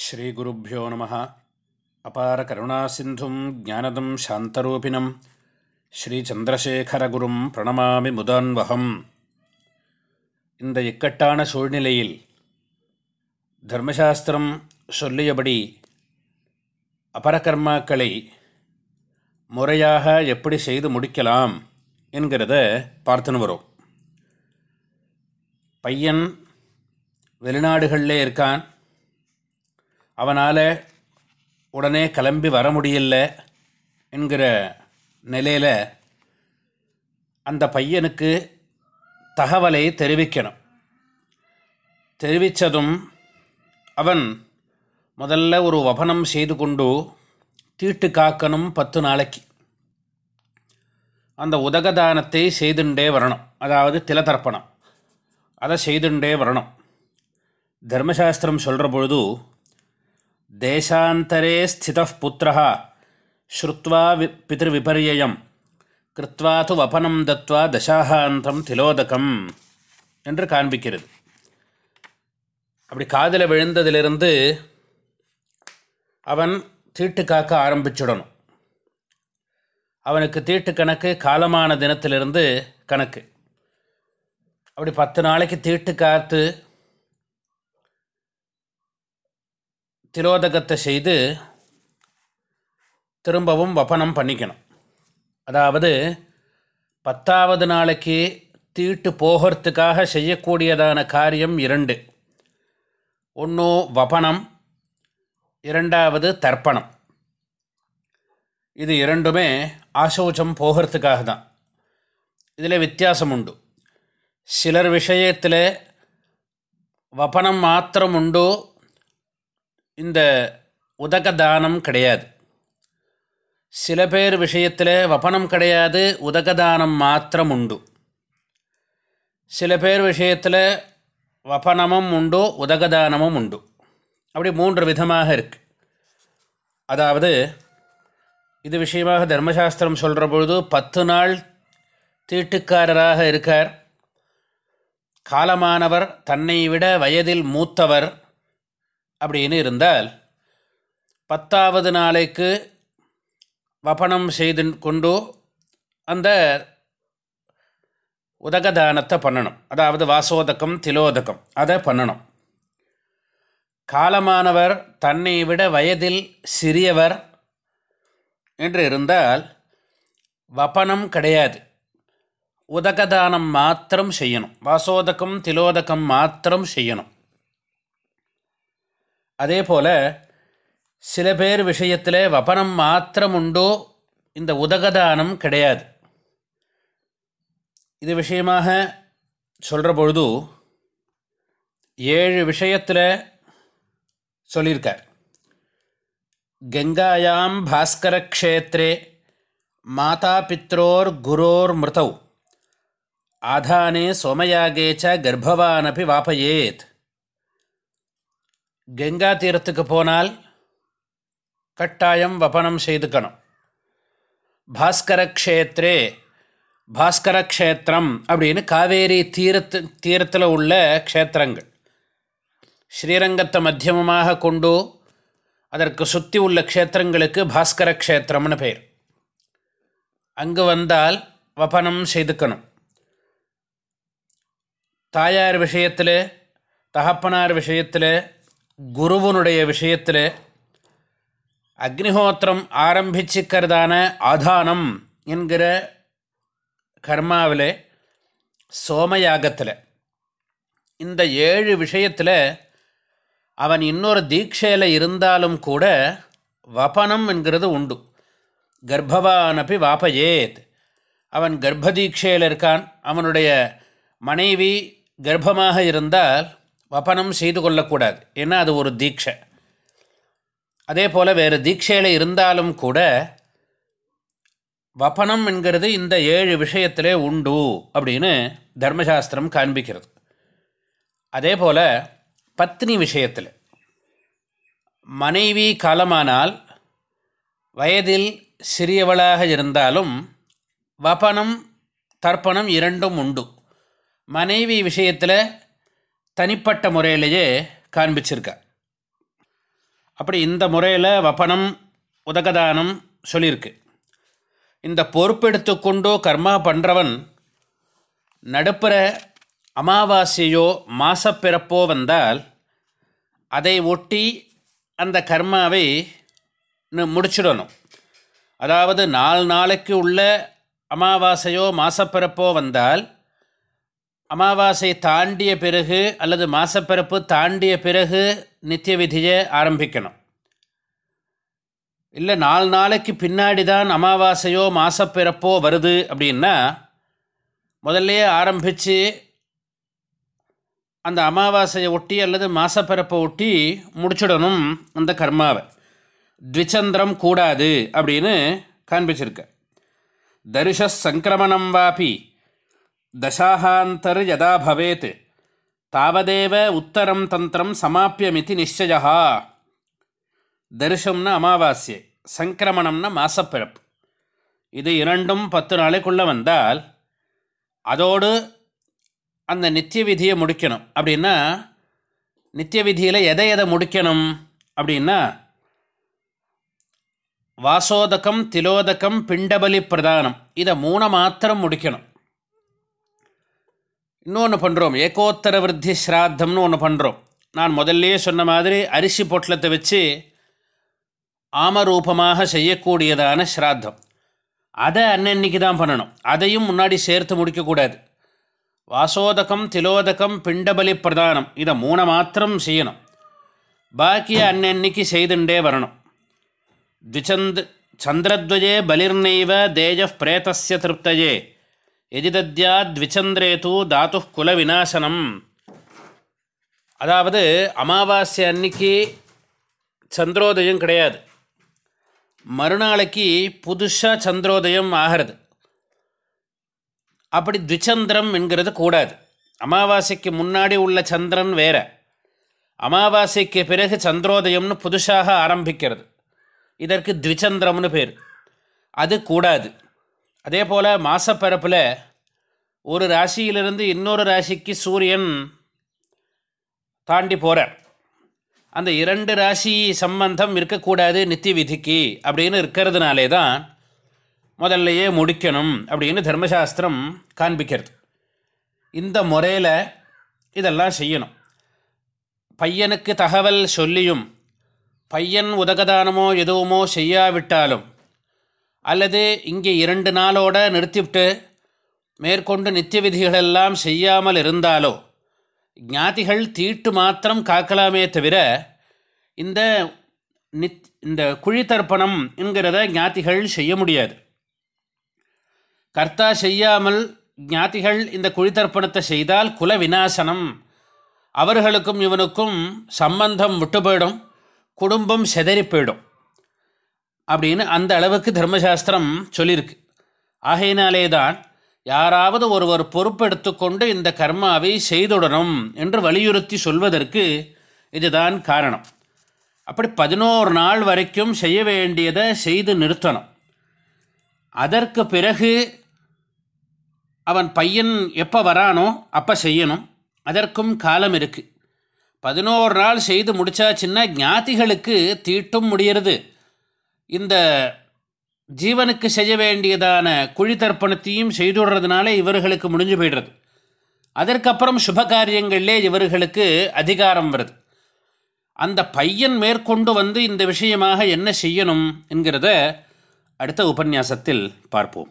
ஸ்ரீகுருப்போ நம. அபார கருணாசிந்தும் ஜானதம் சாந்தரூபிணம். ஸ்ரீச்சந்திரசேகரகுரும் பிரணமாமி முதான்வகம். இந்த இக்கட்டான சூழ்நிலையில் தர்மசாஸ்திரம் சொல்லியபடி அபரகர்மாக்களை முறையாக எப்படி செய்து முடிக்கலாம் என்கிறத பார்த்துன்னு வரும். பையன் வெளிநாடுகளில் இருக்கான். அவனால் உடனே கிளம்பி வர முடியல என்கிற நிலையில் அந்த பையனுக்கு தகவலை தெரிவிக்கணும். தெரிவித்ததும் அவன் முதல்ல ஒரு வபனம் செய்து கொண்டு தீட்டு காக்கணும் பத்து நாளைக்கு. அந்த உதகதானத்தை செய்துண்டே வரணும். அதாவது திலதர்ப்பணம் அதை செய்துண்டே வரணும். தர்மசாஸ்திரம் சொல்கிற பொழுது தேசாந்தரே ஸ்திதः புத்திரः ஸ்ருத்வா வி பிதிர்விபரியம் கிருத்வா து வபனம் தத்வா தசாகாந்தம் திலோதகம் என்று காண்பிக்கிறது. அப்படி காதில் விழுந்ததிலிருந்து அவன் தீட்டு காக்க ஆரம்பிச்சுடணும். அவனுக்கு தீட்டு கணக்கு காலமான தினத்திலிருந்து கணக்கு. அப்படி பத்து நாளைக்கு தீட்டு காத்து திரோதகத்தை செய்து திரும்பவும் வபனம் பண்ணிக்கணும். அதாவது பத்தாவது நாளைக்கு தீட்டு போகிறதுக்காக செய்யக்கூடியதான காரியம் இரண்டு. ஒன்று வபனம் இரண்டாவது தர்ப்பணம். இது இரண்டுமே ஆசோச்சம் போகிறதுக்காக தான். இதில் வித்தியாசம் உண்டு. சிலர் விஷயத்தில் வபனம் மாத்திரம் உண்டு இந்த உதக தானம் கிடையாது. சில பேர் விஷயத்தில் வபனம் கிடையாது உதகதானம் மாத்திரம் உண்டு. சில பேர் விஷயத்தில் வபனமும் உண்டு உதகதானமும் உண்டு. அப்படி மூன்று விதமாக இருக்குது அதாவது இது விஷயமாக தர்மசாஸ்திரம் சொல்கிற பொழுது பத்து நாள் தீட்டுக்காரராக இருக்கார். காலமானவர் தன்னை விட வயதில் மூத்தவர் அப்படின்னு இருந்தால் பத்தாவது நாளைக்கு வபனம் செய்து கொண்டு அந்த உதகதானத்தை பண்ணணும். அதாவது வாசோதகம் திலோதகம் அதை பண்ணணும். காலமானவர் தன்னை விட வயதில் சிறியவர் என்று இருந்தால் வபனம் கிடையாது. உதகதானம் மாத்திரம் செய்யணும். வாசோதகம் திலோதகம் மாத்திரம் செய்யணும். அதே போல் சில பேர் விஷயத்தில் வபனம் மாத்திரம் உண்டோ இந்த உதகதானம் கிடையாது. இது விஷயமாக சொல்கிற பொழுது ஏழு விஷயத்தில் சொல்லியிருக்கார். கங்காயாம் பாஸ்கரக்ஷேத்திரே மாதா பித்ரோர் குரோர் மிருதௌ ஆதானே சோமயாகேச்ச கர்ப்பவானபி வாபயேத். கங்கா தீரத்துக்கு போனால் கட்டாயம் வபனம் செய்துக்கணும். பாஸ்கர க்ஷேத்ரே பாஸ்கர க்ஷேத்திரம் அப்படின்னு காவேரி தீரத்து தீரத்தில் உள்ள க்ஷேத்திரங்கள். ஸ்ரீரங்கத்தை மத்தியமமாக கொண்டு அதற்கு சுற்றி உள்ள க்ஷேத்திரங்களுக்கு பாஸ்கர க்ஷேத்திரம்னு பேர். அங்கு வந்தால் வபனம் செய்துக்கணும். தாயார் விஷயத்தில் தகப்பனார் விஷயத்தில் குருவனுடைய விஷயத்தில் அக்னிஹோத்திரம் ஆரம்பிச்சுக்கிறதான ஆதானம் என்கிற கர்மாவில் சோமயாகத்தில் இந்த ஏழு விஷயத்தில் அவன் இன்னொரு தீட்சையில் இருந்தாலும் கூட வபனம் என்கிறது உண்டு. கர்ப்பவானப்பி வாபயேத். அவன் கர்ப்பதீட்சையில் இருக்கான். அவனுடைய மனைவி கர்ப்பமாக இருந்தால் வபனம் செய்து கொள்ளக்கூடாது. ஏன்னா அது ஒரு தீட்சை. அதே போல் வேறு தீட்சையில் இருந்தாலும் கூட வபனம் என்கிறது இந்த ஏழு விஷயத்திலே உண்டு அப்படின்னு தர்மசாஸ்திரம் காண்பிக்கிறது. அதே போல் பத்னி விஷயத்தில். மனைவி காலமானால் வயதில் சிறியவளாக இருந்தாலும் வபனம் தர்ப்பணம் இரண்டும் உண்டு. மனைவி விஷயத்தில் தனிப்பட்ட முறையிலேயே காண்பிச்சிருக்கா. அப்படி இந்த முறையில் வப்பனம் உதகதானம் சொல்லியிருக்கு. இந்த பொறுப்பெடுத்து கொண்டோ கர்மா பண்ணுறவன் நடுப்புற அமாவாசையோ மாசப்பிறப்போ வந்தால் அதை ஒட்டி அந்த கர்மாவை முடிச்சிடணும். அதாவது நாலு நாளைக்கு உள்ள அமாவாசையோ மாசப்பிறப்போ வந்தால் அமாவாசை தாண்டிய பிறகு அல்லது மாசப்பிறப்பு தாண்டிய பிறகு நித்திய விதியை ஆரம்பிக்கணும். இல்லை நாலு நாளைக்கு பின்னாடி தான் அமாவாசையோ மாசப்பிறப்போ வருது அப்படின்னா முதல்லையே ஆரம்பித்து அந்த அமாவாசையை ஒட்டி அல்லது மாசப்பிறப்பை ஒட்டி முடிச்சிடணும் அந்த கர்மாவை. த்விச்சந்திரம் கூடாது அப்படின்னு காண்பிச்சிருக்க. தரிச சங்கிரமணம் வாபி. தசாஹாந்தர் யதா பவேத் தாவதேவ உத்தரம் தந்திரம் சமாப்பியமிதி நிச்சயா தரிசம்னா அமாவாஸ்யை சங்கிரமணம்னா மாசப்பிறப்பு இது இரண்டும் பத்து நாளைக்குள்ளே வந்தால் அதோடு அந்த நித்திய விதியை முடிக்கணும் அப்படின்னா நித்திய விதியில் எதை எதை முடிக்கணும் அப்படின்னா வாசோதகம் திலோதகம் பிண்டபலி பிரதானம் இதை மூணை மாத்திரம் முடிக்கணும் இன்னொன்று பண்ணுறோம் ஏகோத்தர விருத்தி ஸ்ராத்தம்னு ஒன்று பண்ணுறோம் நான் முதல்லையே சொன்ன மாதிரி அரிசி பொட்டலத்தை வச்சு ஆமரூபமாக செய்யக்கூடியதான ஸ்ராத்தம். அதை அன்னன்னைக்கு தான் பண்ணணும். அதையும் முன்னாடி சேர்த்து முடிக்கக்கூடாது. வாசோதகம் திலோதகம் பிண்டபலி பிரதானம் இதை மூணை மாத்திரம் செய்யணும். பாக்கிய அன்னன்னைக்கு செய்துண்டே வரணும். திச்சந்த் சந்திரத்வஜே பலிர்நெய்வ தேஜ பிரேதஸ்ய திருப்தயே यदि தத்யாத்விச்சந்திரே தூ தாத்து குலவிநாசனம் அதாவது அமாவாசை அன்னைக்கு சந்திரோதயம் கிடையாது. மறுநாளைக்கு புதுசாக சந்திரோதயம் ஆகிறது. அப்படி த்விச்சந்திரம் என்கிறது கூடாது. அமாவாசைக்கு முன்னாடி உள்ள சந்திரன் வேறு. அமாவாசைக்கு பிறகு சந்திரோதயம்னு புதுசாக ஆரம்பிக்கிறது. இதற்கு த்விச்சந்திரம்னு பேர். அது கூடாது. அதே போல் மாசப்பரப்பில் ஒரு ராசியிலிருந்து இன்னொரு ராசிக்கு சூரியன் தாண்டி போகிறார் அந்த இரண்டு ராசி சம்பந்தம் இருக்கக்கூடாது நித்திய விதிக்கு அப்படின்னு இருக்கிறதுனாலே தான் முதல்லையே முடிக்கணும் அப்படின்னு தர்மசாஸ்திரம் காண்பிக்கிறது. இந்த முறையில் இதெல்லாம் செய்யணும். பையனுக்கு தகவல் சொல்லியும் பையன் உதகதானமோ எதுவுமோ செய்யாவிட்டாலும் அல்லது இங்கே இரண்டு நாளோட நிறுத்திவிட்டு மேற்கொண்டு நித்திய விதிகளெல்லாம் செய்யாமல் இருந்தாலோ? ஞாதிகள் தீட்டு மாத்திரம் காக்கலாமே தவிர இந்த நித் இந்த குழித்தர்ப்பணம் என்கிறத ஞாதிகள் செய்ய முடியாது. கர்த்தா செய்யாமல் ஞாதிகள் இந்த குழித்தர்ப்பணத்தை செய்தால் குல விநாசனம். அவர்களுக்கும் இவனுக்கும் சம்பந்தம் விட்டு போயிடும் குடும்பம் செதறி போயிடும். அப்படின்னு அந்த அளவுக்கு தர்மசாஸ்திரம் சொல்லியிருக்கு. ஆகையினாலே தான் யாராவது ஒருவர் பொறுப்பெடுத்துக்கொண்டு இந்த கர்மாவை செய்துடணும் என்று வலியுறுத்தி சொல்வதற்கு இதுதான் காரணம். அப்படி பதினோரு நாள் வரைக்கும் செய்ய வேண்டியதை செய்து நிறுத்தணும். அதற்கு பிறகு அவன் பையன் எப்போ வரானோ அப்போ செய்யணும். அதற்கும் காலம் இருக்குது பதினோரு நாள் செய்து முடித்தாச்சுன்னா ஞாதிகளுக்கு தீட்டும் முடியறது. இந்த ஜீவனுக்கு செய்ய வேண்டியதான குழி தர்ப்பணத்தையும் செய்துடுறதுனால இவர்களுக்கு முடிஞ்சு போய்டுறது. அதற்கப்புறம் சுப காரியங்களிலே இவர்களுக்கு அதிகாரம் வருது. அந்த பையன் மேற்கொண்டு வந்து இந்த விஷயமாக என்ன செய்யணும் என்கிறத அடுத்த உபன்யாசத்தில் பார்ப்போம்.